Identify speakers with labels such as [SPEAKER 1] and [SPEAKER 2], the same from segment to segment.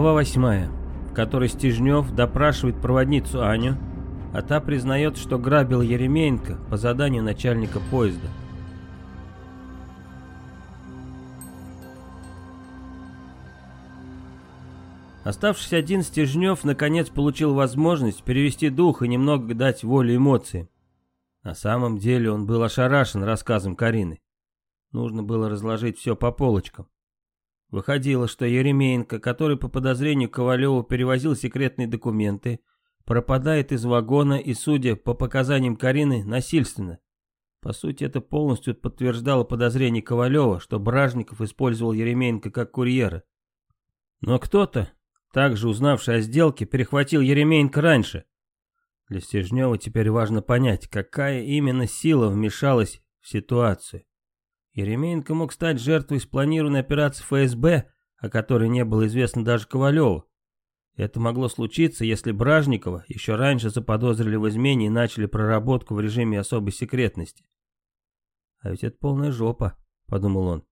[SPEAKER 1] Глава 8, в которой Стежнев допрашивает проводницу Аню, а та признает, что грабил Еремеенко по заданию начальника поезда. Оставшись один, Стежнев наконец получил возможность перевести дух и немного дать волю эмоциям. На самом деле он был ошарашен рассказом Карины. Нужно было разложить все по полочкам. Выходило, что Еременко, который по подозрению Ковалева перевозил секретные документы, пропадает из вагона и, судя по показаниям Карины, насильственно. По сути, это полностью подтверждало подозрение Ковалева, что Бражников использовал Еременко как курьера. Но кто-то, также узнавший о сделке, перехватил Еременко раньше. Для Стежнева теперь важно понять, какая именно сила вмешалась в ситуацию. Еремеенко мог стать жертвой спланированной операции ФСБ, о которой не было известно даже Ковалеву. Это могло случиться, если Бражникова еще раньше заподозрили в измене и начали проработку в режиме особой секретности. «А ведь это полная жопа», — подумал он.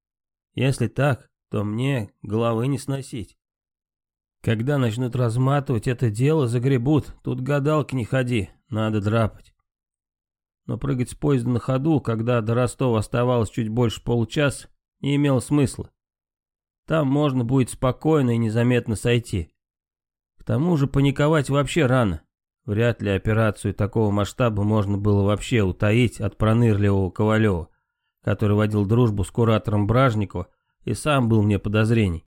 [SPEAKER 1] «Если так, то мне головы не сносить. Когда начнут разматывать это дело, загребут. Тут гадалки не ходи, надо драпать» но прыгать с поезда на ходу, когда до Ростова оставалось чуть больше получаса, не имело смысла. Там можно будет спокойно и незаметно сойти. К тому же паниковать вообще рано. Вряд ли операцию такого масштаба можно было вообще утаить от пронырливого Ковалева, который водил дружбу с куратором Бражникова и сам был мне подозрений.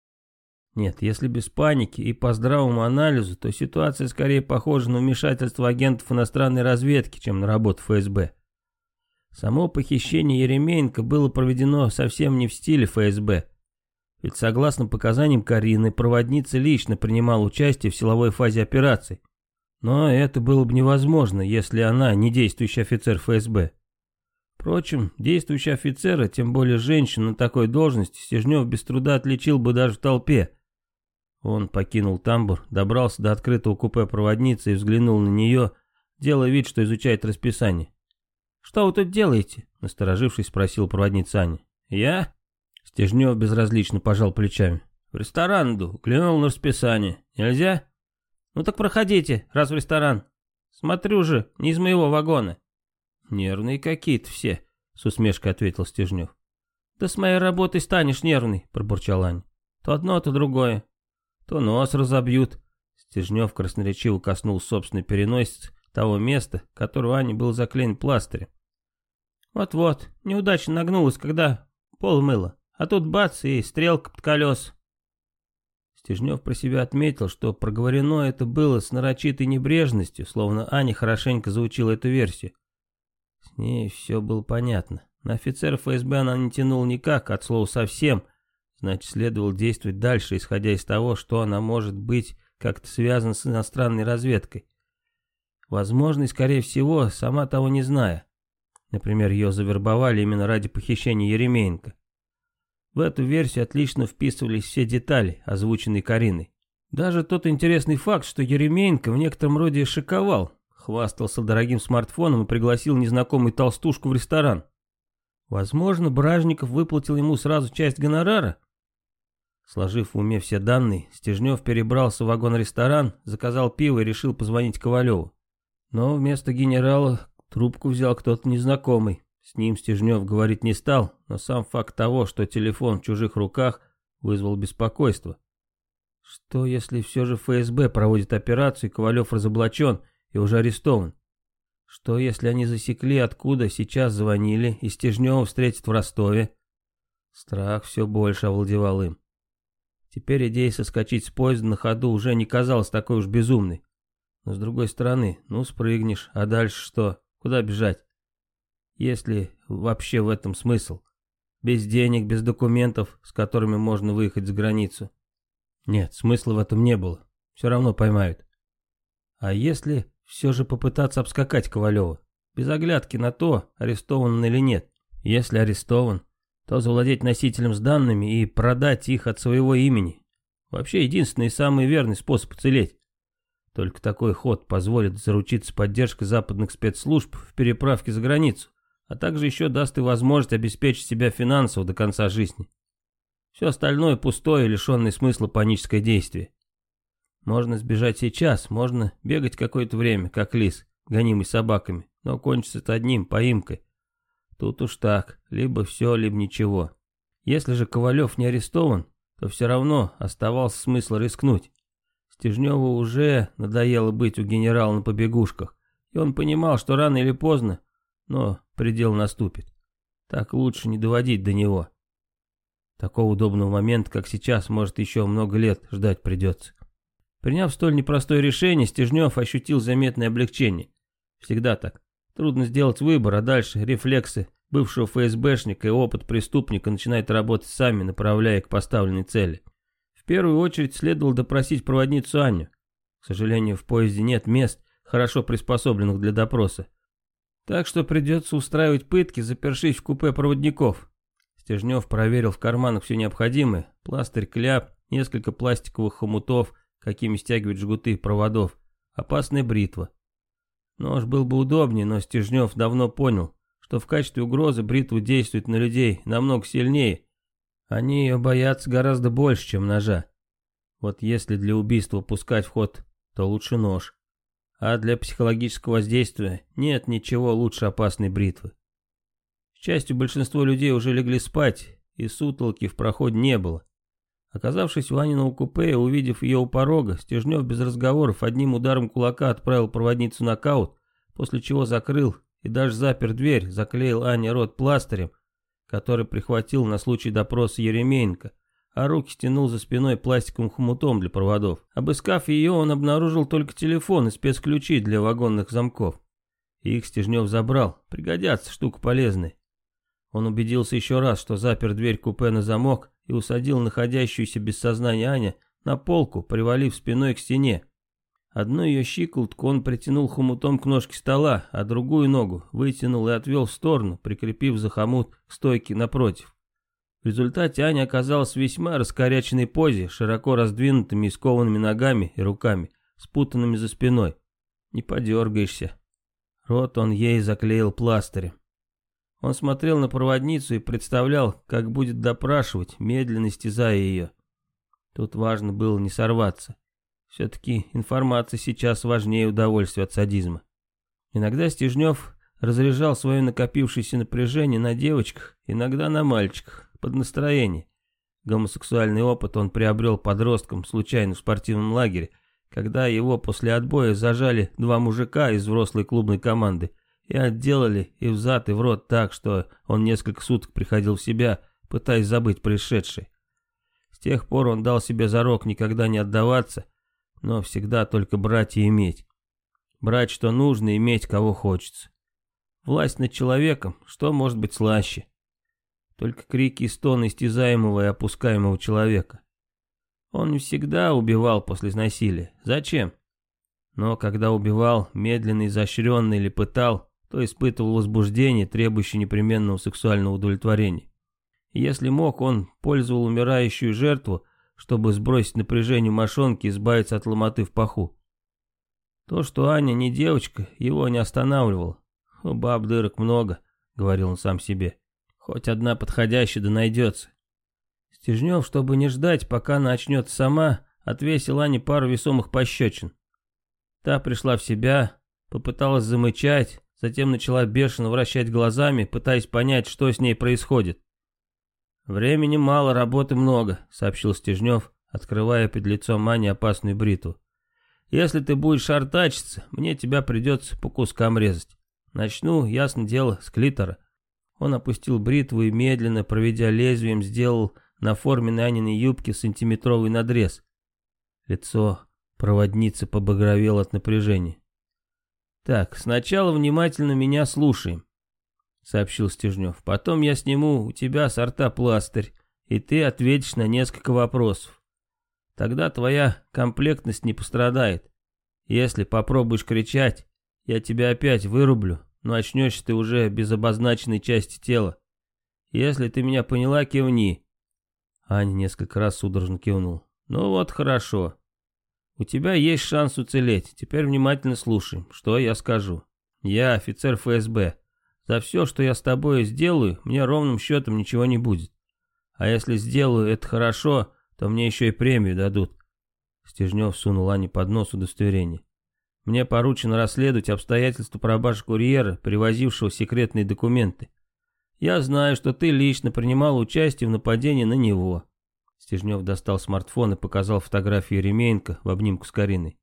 [SPEAKER 1] Нет, если без паники и по здравому анализу, то ситуация скорее похожа на вмешательство агентов иностранной разведки, чем на работу ФСБ. Само похищение Еремеенко было проведено совсем не в стиле ФСБ. Ведь согласно показаниям Карины, проводница лично принимала участие в силовой фазе операции. Но это было бы невозможно, если она не действующий офицер ФСБ. Впрочем, действующие офицеры, а тем более женщина на такой должности, Сижнев без труда отличил бы даже в толпе, он покинул тамбур, добрался до открытого купе проводницы и взглянул на нее, делая вид, что изучает расписание. «Что вы тут делаете?» — насторожившись, спросил проводница Аня. «Я?» — Стежнев безразлично пожал плечами. «В ресторан иду, глянул на расписание. Нельзя?» «Ну так проходите, раз в ресторан. Смотрю же, не из моего вагона». «Нервные какие-то все», — с усмешкой ответил Стежнев. «Да с моей работой станешь нервный», — пробурчал Аня. «То одно, то другое то нос разобьют. Стежнев красноречиво коснул собственной переносицы того места, которого Аня был заклеен пластырем. Вот-вот, неудачно нагнулась, когда пол мыло, а тут бац и стрелка под колес. Стежнев про себя отметил, что проговорено это было с нарочитой небрежностью, словно Аня хорошенько заучила эту версию. С ней все было понятно. На офицера ФСБ она не тянула никак, от слова совсем, Значит, следовало действовать дальше, исходя из того, что она может быть как-то связана с иностранной разведкой. Возможно, и, скорее всего, сама того не зная. Например, ее завербовали именно ради похищения Еремеенко. В эту версию отлично вписывались все детали, озвученные Кариной. Даже тот интересный факт, что Еремеенко в некотором роде шиковал, хвастался дорогим смартфоном и пригласил незнакомую толстушку в ресторан. Возможно, Бражников выплатил ему сразу часть гонорара, Сложив в уме все данные, Стежнев перебрался в вагон-ресторан, заказал пиво и решил позвонить Ковалеву. Но вместо генерала трубку взял кто-то незнакомый. С ним Стежнев говорить не стал, но сам факт того, что телефон в чужих руках, вызвал беспокойство. Что, если все же ФСБ проводит операцию, и Ковалев разоблачен и уже арестован? Что, если они засекли, откуда сейчас звонили, и Стежнева встретят в Ростове? Страх все больше овладевал им. Теперь идея соскочить с поезда на ходу уже не казалась такой уж безумной. Но с другой стороны, ну спрыгнешь, а дальше что? Куда бежать? Если вообще в этом смысл? Без денег, без документов, с которыми можно выехать за границу. Нет, смысла в этом не было. Все равно поймают. А если все же попытаться обскакать Ковалева? Без оглядки на то, арестован он или нет. Если арестован, то завладеть носителем с данными и продать их от своего имени. Вообще единственный и самый верный способ уцелеть. Только такой ход позволит заручиться поддержкой западных спецслужб в переправке за границу, а также еще даст и возможность обеспечить себя финансово до конца жизни. Все остальное пустое, лишенное смысла паническое действие. Можно сбежать сейчас, можно бегать какое-то время, как лис, гонимый собаками, но кончится это одним, поимкой. Тут уж так, либо все, либо ничего. Если же Ковалев не арестован, то все равно оставался смысл рискнуть. Стежневу уже надоело быть у генерала на побегушках, и он понимал, что рано или поздно, но предел наступит. Так лучше не доводить до него. Такого удобного момента, как сейчас, может еще много лет ждать придется. Приняв столь непростое решение, Стежнев ощутил заметное облегчение. Всегда так. Трудно сделать выбор, а дальше рефлексы бывшего ФСБшника и опыт преступника начинают работать сами, направляя к поставленной цели. В первую очередь следовало допросить проводницу Аню. К сожалению, в поезде нет мест, хорошо приспособленных для допроса. Так что придется устраивать пытки, запершись в купе проводников. Стежнев проверил в карманах все необходимое. Пластырь, кляп, несколько пластиковых хомутов, какими стягивают жгуты проводов, опасная бритва. Нож был бы удобнее, но Стежнев давно понял, что в качестве угрозы бритву действует на людей намного сильнее. Они ее боятся гораздо больше, чем ножа. Вот если для убийства пускать в ход, то лучше нож. А для психологического воздействия нет ничего лучше опасной бритвы. К счастью, большинство людей уже легли спать, и сутолки в проходе не было. Оказавшись у Аниного купе и увидев ее у порога, Стежнев без разговоров одним ударом кулака отправил проводницу нокаут, после чего закрыл и даже запер дверь, заклеил Ане рот пластырем, который прихватил на случай допроса Еремеенко, а руки стянул за спиной пластиковым хомутом для проводов. Обыскав ее, он обнаружил только телефон и спецключи для вагонных замков. Их Стежнев забрал, пригодятся, штука полезная. Он убедился еще раз, что запер дверь купе на замок, и усадил находящуюся без сознания Аня на полку, привалив спиной к стене. Одну ее щиколотку он притянул хомутом к ножке стола, а другую ногу вытянул и отвел в сторону, прикрепив за хомут к стойке напротив. В результате Аня оказалась в весьма раскоряченной позе, широко раздвинутыми и скованными ногами и руками, спутанными за спиной. Не подергаешься. Рот он ей заклеил пластырем. Он смотрел на проводницу и представлял, как будет допрашивать, медленно стязая ее. Тут важно было не сорваться. Все-таки информация сейчас важнее удовольствия от садизма. Иногда Стежнев разряжал свое накопившееся напряжение на девочках, иногда на мальчиках, под настроение. Гомосексуальный опыт он приобрел подростком случайно в спортивном лагере, когда его после отбоя зажали два мужика из взрослой клубной команды – и отделали и взад, и в рот так, что он несколько суток приходил в себя, пытаясь забыть происшедшее. С тех пор он дал себе зарок никогда не отдаваться, но всегда только брать и иметь. Брать, что нужно, иметь, кого хочется. Власть над человеком, что может быть слаще? Только крики и стоны истязаемого и опускаемого человека. Он не всегда убивал после насилия. Зачем? Но когда убивал, медленно изощренно или пытал, то испытывал возбуждение, требующее непременного сексуального удовлетворения. Если мог, он пользовал умирающую жертву, чтобы сбросить напряжение мошонки и избавиться от ломоты в паху. То, что Аня не девочка, его не останавливало. «У баб дырок много», — говорил он сам себе. «Хоть одна подходящая да найдется». Стежнев, чтобы не ждать, пока она очнется сама, отвесил Ане пару весомых пощечин. Та пришла в себя, попыталась замычать, затем начала бешено вращать глазами, пытаясь понять, что с ней происходит. «Времени мало, работы много», — сообщил Стежнев, открывая под лицом Ани опасную бритву. «Если ты будешь артачиться, мне тебя придется по кускам резать. Начну, ясно дело, с клитора». Он опустил бритву и, медленно проведя лезвием, сделал на форме Аниной юбки сантиметровый надрез. Лицо проводницы побагровело от напряжения. «Так, сначала внимательно меня слушай», — сообщил Стежнев. «Потом я сниму у тебя с рта пластырь, и ты ответишь на несколько вопросов. Тогда твоя комплектность не пострадает. Если попробуешь кричать, я тебя опять вырублю, но очнешься ты уже без обозначенной части тела. Если ты меня поняла, кивни». Аня несколько раз судорожно кивнул. «Ну вот, хорошо. У тебя есть шанс уцелеть. Теперь внимательно слушай, что я скажу. Я офицер ФСБ. За все, что я с тобой сделаю, мне ровным счетом ничего не будет. А если сделаю это хорошо, то мне еще и премию дадут. Стежнев сунул Ане под нос удостоверение. Мне поручено расследовать обстоятельства пробажи курьера, привозившего секретные документы. Я знаю, что ты лично принимал участие в нападении на него. Стежнев достал смартфон и показал фотографию Ремейнка в обнимку с Кариной.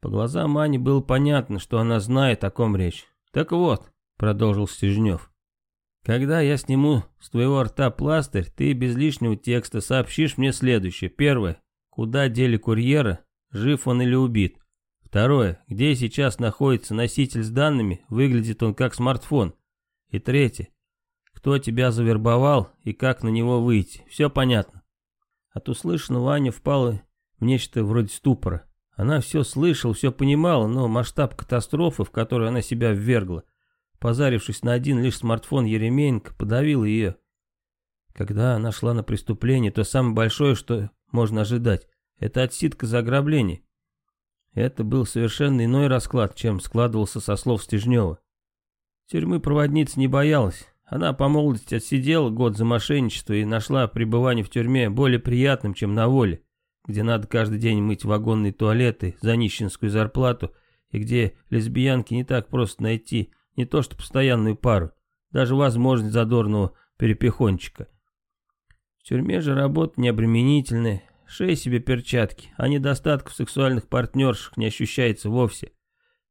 [SPEAKER 1] По глазам Ани было понятно, что она знает, о ком речь. «Так вот», — продолжил Стежнев, — «когда я сниму с твоего рта пластырь, ты без лишнего текста сообщишь мне следующее. Первое. Куда дели курьера? Жив он или убит? Второе. Где сейчас находится носитель с данными? Выглядит он как смартфон. И третье. Кто тебя завербовал и как на него выйти? Все понятно». От услышанного Аня впала в нечто вроде ступора. Она все слышала, все понимала, но масштаб катастрофы, в которую она себя ввергла, позарившись на один лишь смартфон Еремеенко, подавил ее. Когда она шла на преступление, то самое большое, что можно ожидать, это отсидка за ограбление. Это был совершенно иной расклад, чем складывался со слов Стежнева. Тюрьмы проводниц не боялась, она по молодости отсидела год за мошенничество и нашла пребывание в тюрьме более приятным, чем на воле, где надо каждый день мыть вагонные туалеты за нищенскую зарплату и где лесбиянки не так просто найти, не то что постоянную пару, даже возможность задорного перепихончика. В тюрьме же работа необременительная, шей себе перчатки, а недостатков сексуальных партнершек не ощущается вовсе.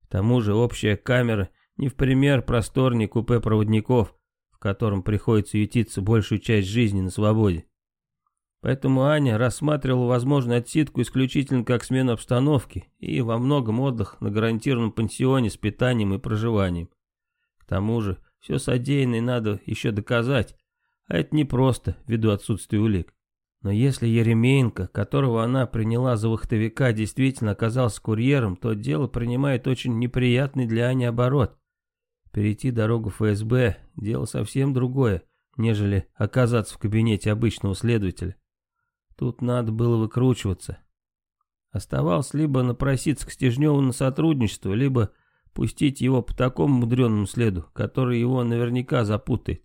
[SPEAKER 1] К тому же общая камера не в пример просторнее купе проводников, в котором приходится ютиться большую часть жизни на свободе. Поэтому Аня рассматривала возможную отсидку исключительно как смену обстановки и во многом отдых на гарантированном пансионе с питанием и проживанием. К тому же, все содеянное надо еще доказать, а это не просто ввиду отсутствия улик. Но если Еремеенко, которого она приняла за вахтовика, действительно оказался курьером, то дело принимает очень неприятный для Ани оборот. Перейти дорогу ФСБ – дело совсем другое, нежели оказаться в кабинете обычного следователя. Тут надо было выкручиваться. Оставалось либо напроситься к Стежневу на сотрудничество, либо пустить его по такому мудреному следу, который его наверняка запутает.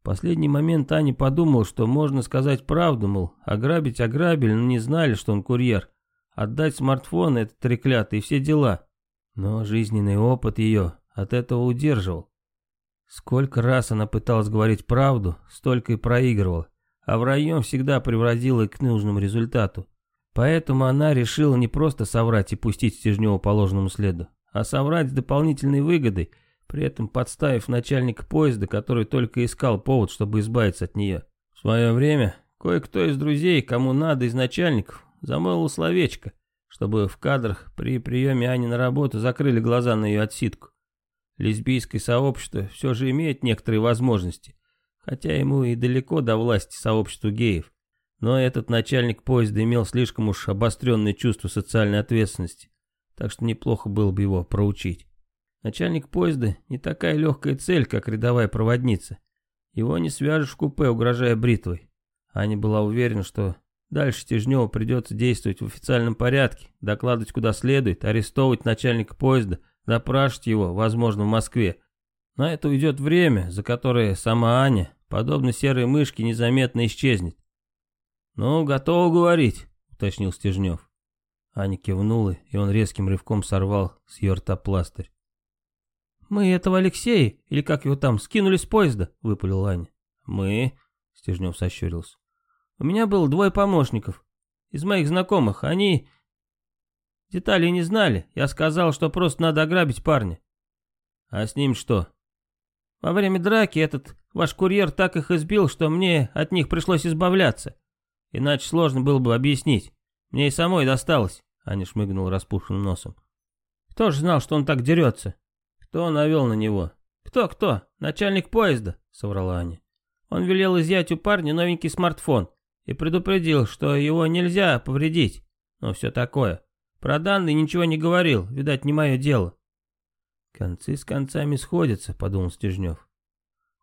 [SPEAKER 1] В последний момент Аня подумал, что можно сказать правду, мол, ограбить ограбили, но не знали, что он курьер. Отдать смартфон этот треклятый и все дела. Но жизненный опыт ее от этого удерживал. Сколько раз она пыталась говорить правду, столько и проигрывала, а в район всегда приводило к нужному результату. Поэтому она решила не просто соврать и пустить Стежнева по ложному следу, а соврать с дополнительной выгодой, при этом подставив начальника поезда, который только искал повод, чтобы избавиться от нее. В свое время кое-кто из друзей, кому надо из начальников, замолвил словечко, чтобы в кадрах при приеме Ани на работу закрыли глаза на ее отсидку. Лесбийское сообщество все же имеет некоторые возможности, хотя ему и далеко до власти сообществу геев. Но этот начальник поезда имел слишком уж обостренное чувство социальной ответственности, так что неплохо было бы его проучить. Начальник поезда не такая легкая цель, как рядовая проводница. Его не свяжешь в купе, угрожая бритвой. Аня была уверена, что дальше Тяжневу придется действовать в официальном порядке, докладывать куда следует, арестовывать начальника поезда – допрашивать его, возможно, в Москве. На это уйдет время, за которое сама Аня, подобно серой мышке, незаметно исчезнет. «Ну, готова говорить», — уточнил Стежнев. Аня кивнула, и он резким рывком сорвал с ее рта пластырь. «Мы этого Алексея, или как его там, скинули с поезда», — выпалил Аня. «Мы?» — Стежнев сощурился. «У меня было двое помощников. Из моих знакомых. Они Деталей не знали. Я сказал, что просто надо ограбить парня. А с ним что? Во время драки этот ваш курьер так их избил, что мне от них пришлось избавляться. Иначе сложно было бы объяснить. Мне и самой досталось. Аня шмыгнул распушенным носом. Кто же знал, что он так дерется? Кто навел на него? Кто-кто? Начальник поезда, соврала Аня. Он велел изъять у парня новенький смартфон и предупредил, что его нельзя повредить. Ну, все такое. Про данные ничего не говорил, видать, не мое дело. Концы с концами сходятся, подумал Стежнев.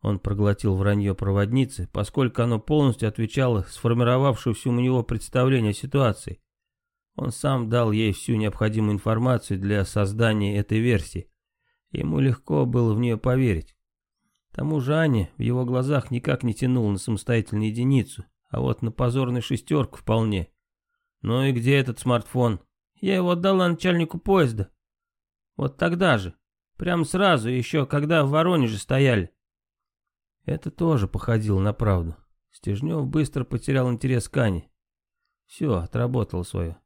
[SPEAKER 1] Он проглотил вранье проводницы, поскольку оно полностью отвечало сформировавшемуся у него представлению о ситуации. Он сам дал ей всю необходимую информацию для создания этой версии. Ему легко было в нее поверить. К тому же Аня в его глазах никак не тянула на самостоятельную единицу, а вот на позорную шестерку вполне. «Ну и где этот смартфон?» Я его отдала начальнику поезда. Вот тогда же. Прям сразу, еще когда в Воронеже стояли. Это тоже походило на правду. Стежнев быстро потерял интерес к Ане. Все, отработал свое.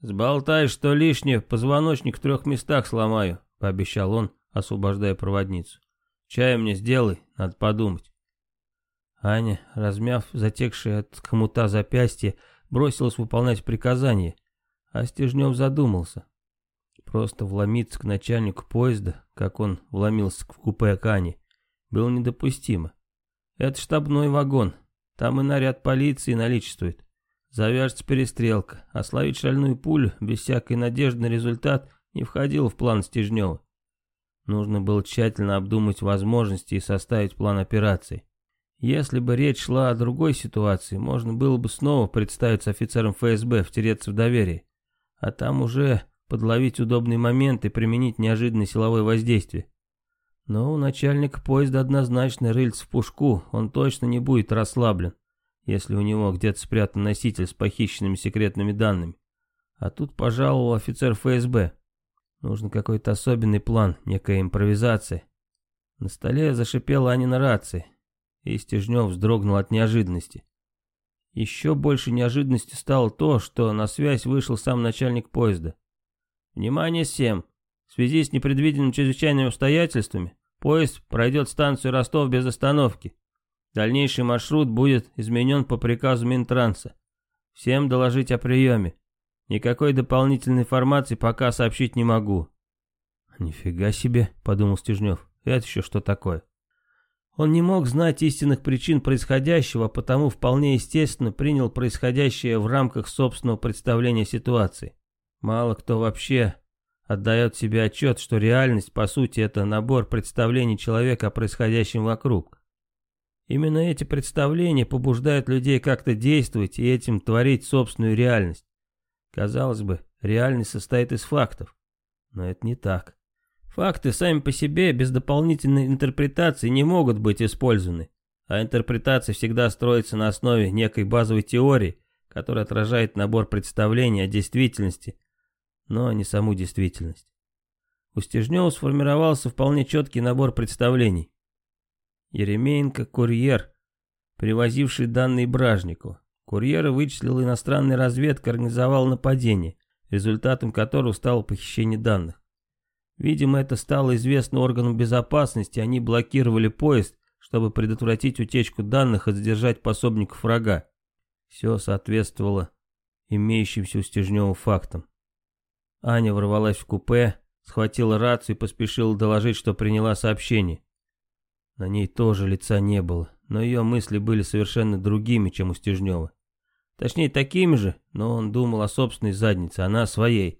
[SPEAKER 1] «Сболтай, что лишнее, позвоночник в трех местах сломаю», — пообещал он, освобождая проводницу. «Чай мне сделай, надо подумать». Аня, размяв затекшее от хомута запястье, бросилась выполнять приказание — а Стежнев задумался. Просто вломиться к начальнику поезда, как он вломился в купе Кани, было недопустимо. Это штабной вагон, там и наряд полиции наличествует. Завяжется перестрелка, а словить шальную пулю без всякой надежды на результат не входило в план Стежнева. Нужно было тщательно обдумать возможности и составить план операции. Если бы речь шла о другой ситуации, можно было бы снова представиться офицером ФСБ, втереться в доверие. А там уже подловить удобный момент и применить неожиданное силовое воздействие. Но у начальника поезда однозначно рыльц в пушку, он точно не будет расслаблен, если у него где-то спрятан носитель с похищенными секретными данными. А тут пожаловал офицер ФСБ. Нужен какой-то особенный план, некая импровизация. На столе зашипела Анина рации, и Стежнев вздрогнул от неожиданности. Еще больше неожиданностью стало то, что на связь вышел сам начальник поезда. «Внимание всем! В связи с непредвиденными чрезвычайными обстоятельствами поезд пройдет станцию Ростов без остановки. Дальнейший маршрут будет изменен по приказу Минтранса. Всем доложить о приеме. Никакой дополнительной информации пока сообщить не могу». «Нифига себе», — подумал Стежнев. «Это еще что такое?» Он не мог знать истинных причин происходящего, а потому вполне естественно принял происходящее в рамках собственного представления ситуации. Мало кто вообще отдает себе отчет, что реальность, по сути, это набор представлений человека о происходящем вокруг. Именно эти представления побуждают людей как-то действовать и этим творить собственную реальность. Казалось бы, реальность состоит из фактов, но это не так. Факты сами по себе без дополнительной интерпретации не могут быть использованы, а интерпретация всегда строится на основе некой базовой теории, которая отражает набор представлений о действительности, но не саму действительность. У Стежнева сформировался вполне четкий набор представлений. Еремеенко – курьер, привозивший данные Бражнику. Курьера вычислил иностранная разведка, организовал нападение, результатом которого стало похищение данных. Видимо, это стало известно органам безопасности, они блокировали поезд, чтобы предотвратить утечку данных и задержать пособников врага. Все соответствовало имеющимся у Стежнева фактам. Аня ворвалась в купе, схватила рацию и поспешила доложить, что приняла сообщение. На ней тоже лица не было, но ее мысли были совершенно другими, чем у Стежнева. Точнее, такими же, но он думал о собственной заднице, она о своей.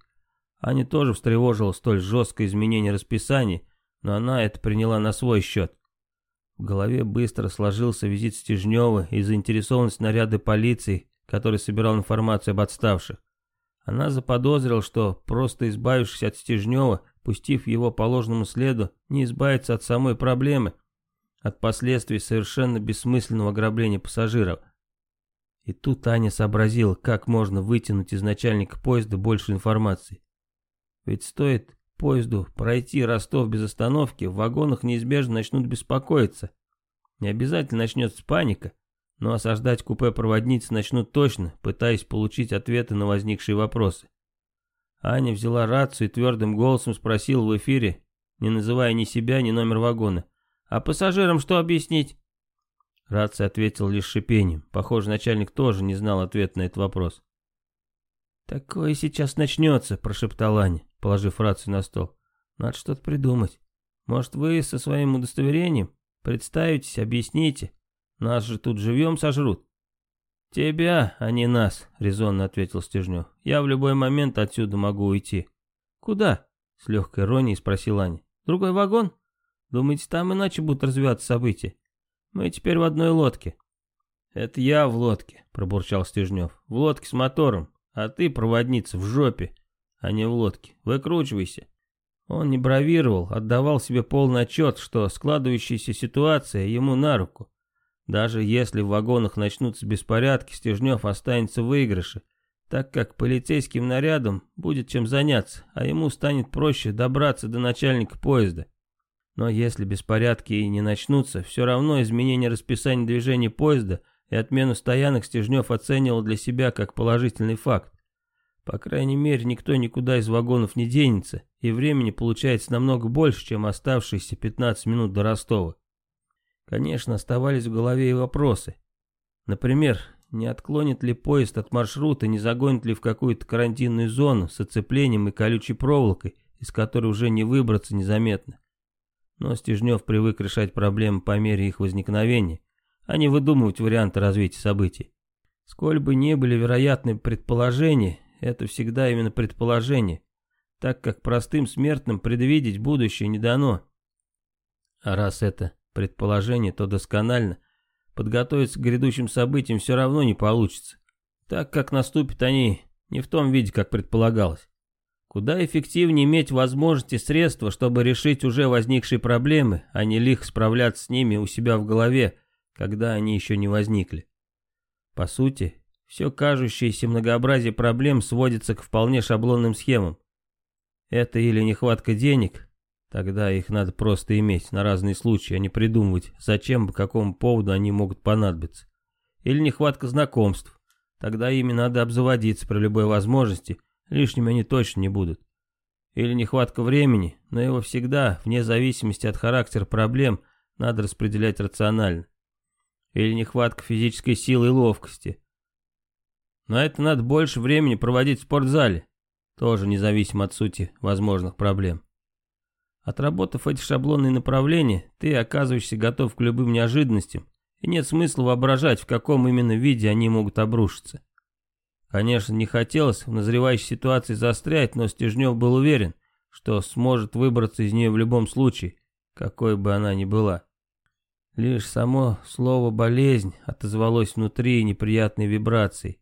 [SPEAKER 1] Ане тоже встревожило столь жесткое изменение расписаний, но она это приняла на свой счет. В голове быстро сложился визит Стежнева и заинтересованность наряды полиции, который собирал информацию об отставших. Она заподозрила, что, просто избавившись от Стежнева, пустив его по ложному следу, не избавится от самой проблемы, от последствий совершенно бессмысленного ограбления пассажиров. И тут Аня сообразила, как можно вытянуть из начальника поезда больше информации. Ведь стоит поезду пройти Ростов без остановки, в вагонах неизбежно начнут беспокоиться. Не обязательно начнется паника, но осаждать купе проводницы начнут точно, пытаясь получить ответы на возникшие вопросы. Аня взяла рацию и твердым голосом спросила в эфире, не называя ни себя, ни номер вагона. «А пассажирам что объяснить?» Рация ответила лишь шипением. Похоже, начальник тоже не знал ответ на этот вопрос. «Такое сейчас начнется», — прошептала Аня положив рацию на стол. «Надо что-то придумать. Может, вы со своим удостоверением представитесь, объясните? Нас же тут живьем сожрут». «Тебя, а не нас», — резонно ответил Стежнев. «Я в любой момент отсюда могу уйти». «Куда?» — с легкой иронией спросил Аня. «Другой вагон? Думаете, там иначе будут развиваться события? Мы теперь в одной лодке». «Это я в лодке», — пробурчал Стежнев. «В лодке с мотором, а ты, проводница, в жопе» а не в лодке. Выкручивайся. Он не бравировал, отдавал себе полный отчет, что складывающаяся ситуация ему на руку. Даже если в вагонах начнутся беспорядки, Стежнев останется в выигрыше, так как полицейским нарядом будет чем заняться, а ему станет проще добраться до начальника поезда. Но если беспорядки и не начнутся, все равно изменение расписания движения поезда и отмену стоянок Стежнев оценивал для себя как положительный факт. По крайней мере, никто никуда из вагонов не денется, и времени получается намного больше, чем оставшиеся 15 минут до Ростова. Конечно, оставались в голове и вопросы. Например, не отклонит ли поезд от маршрута, не загонит ли в какую-то карантинную зону с оцеплением и колючей проволокой, из которой уже не выбраться незаметно. Но Стежнев привык решать проблемы по мере их возникновения, а не выдумывать варианты развития событий. Сколь бы не были вероятны предположения, это всегда именно предположение, так как простым смертным предвидеть будущее не дано. А раз это предположение, то досконально подготовиться к грядущим событиям все равно не получится, так как наступят они не в том виде, как предполагалось. Куда эффективнее иметь возможности и средства, чтобы решить уже возникшие проблемы, а не лихо справляться с ними у себя в голове, когда они еще не возникли. По сути, все кажущееся многообразие проблем сводится к вполне шаблонным схемам. Это или нехватка денег, тогда их надо просто иметь на разные случаи, а не придумывать, зачем, по какому поводу они могут понадобиться. Или нехватка знакомств, тогда ими надо обзаводиться при любой возможности, лишними они точно не будут. Или нехватка времени, но его всегда, вне зависимости от характера проблем, надо распределять рационально. Или нехватка физической силы и ловкости – на это надо больше времени проводить в спортзале, тоже независимо от сути возможных проблем. Отработав эти шаблонные направления, ты оказываешься готов к любым неожиданностям, и нет смысла воображать, в каком именно виде они могут обрушиться. Конечно, не хотелось в назревающей ситуации застрять, но Стежнев был уверен, что сможет выбраться из нее в любом случае, какой бы она ни была. Лишь само слово «болезнь» отозвалось внутри неприятной вибрацией,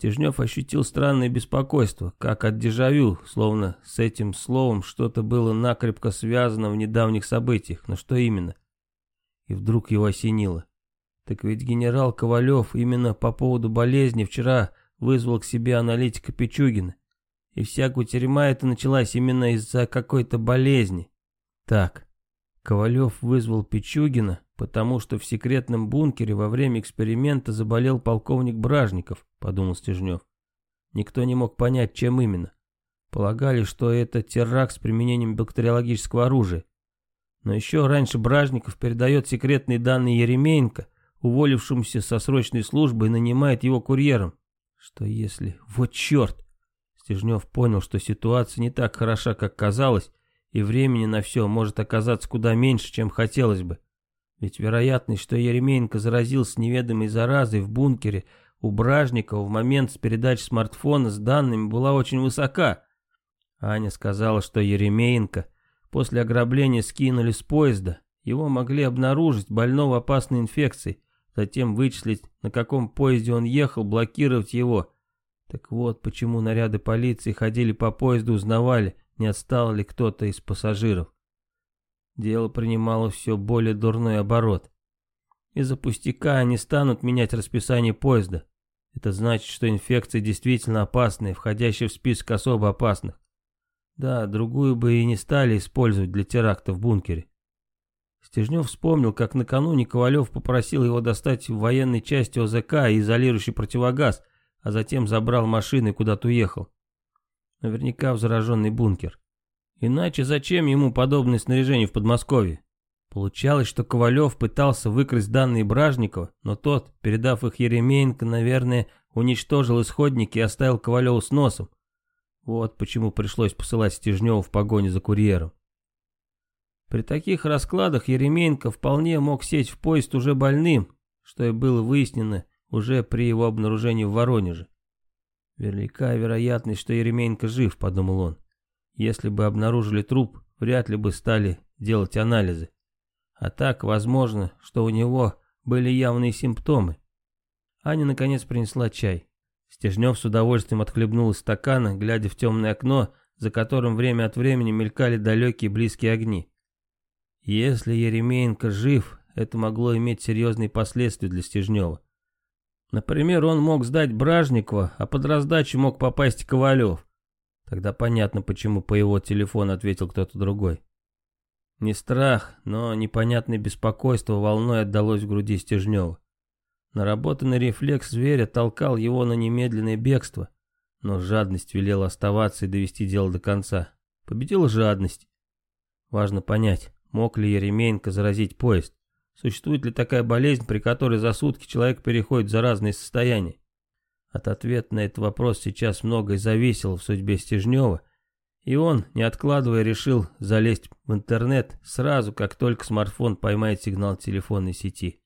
[SPEAKER 1] Стежнев ощутил странное беспокойство, как от дежавю, словно с этим словом что-то было накрепко связано в недавних событиях, но что именно? И вдруг его осенило. Так ведь генерал Ковалев именно по поводу болезни вчера вызвал к себе аналитика Пичугина. И вся кутерьма эта началась именно из-за какой-то болезни. Так, Ковалев вызвал Пичугина, «Потому что в секретном бункере во время эксперимента заболел полковник Бражников», — подумал Стежнев. Никто не мог понять, чем именно. Полагали, что это теракт с применением бактериологического оружия. Но еще раньше Бражников передает секретные данные Еремеенко, уволившемуся со срочной службы, и нанимает его курьером. Что если... Вот черт! Стежнев понял, что ситуация не так хороша, как казалось, и времени на все может оказаться куда меньше, чем хотелось бы. Ведь вероятность, что Еременко заразился неведомой заразой в бункере у Бражникова в момент с передачи смартфона с данными была очень высока. Аня сказала, что Еремеенко после ограбления скинули с поезда. Его могли обнаружить больного опасной инфекцией, затем вычислить, на каком поезде он ехал, блокировать его. Так вот, почему наряды полиции ходили по поезду, узнавали, не отстал ли кто-то из пассажиров. Дело принимало все более дурной оборот. Из-за пустяка они станут менять расписание поезда. Это значит, что инфекция действительно опасная, входящая в список особо опасных. Да, другую бы и не стали использовать для теракта в бункере. Стежнев вспомнил, как накануне Ковалев попросил его достать в военной части ОЗК изолирующий противогаз, а затем забрал машину и куда-то уехал. Наверняка в зараженный бункер. Иначе зачем ему подобное снаряжение в Подмосковье? Получалось, что Ковалев пытался выкрасть данные Бражникова, но тот, передав их Еремеенко, наверное, уничтожил исходники и оставил Ковалеву с носом. Вот почему пришлось посылать Стежнева в погоню за курьером. При таких раскладах Еремеенко вполне мог сесть в поезд уже больным, что и было выяснено уже при его обнаружении в Воронеже. Велика вероятность, что Еремеенко жив, подумал он. Если бы обнаружили труп, вряд ли бы стали делать анализы. А так, возможно, что у него были явные симптомы. Аня наконец принесла чай. Стежнев с удовольствием отхлебнул из стакана, глядя в темное окно, за которым время от времени мелькали далекие близкие огни. Если Еремеенко жив, это могло иметь серьезные последствия для Стежнева. Например, он мог сдать Бражникова, а под раздачу мог попасть Ковалев. Тогда понятно, почему по его телефону ответил кто-то другой. Не страх, но непонятное беспокойство волной отдалось в груди Стежнева. Наработанный рефлекс зверя толкал его на немедленное бегство, но жадность велела оставаться и довести дело до конца. Победила жадность. Важно понять, мог ли Еремеенко заразить поезд. Существует ли такая болезнь, при которой за сутки человек переходит в заразное состояние? От ответа на этот вопрос сейчас многое зависело в судьбе Стежнева, и он, не откладывая, решил залезть в интернет сразу, как только смартфон поймает сигнал телефонной сети.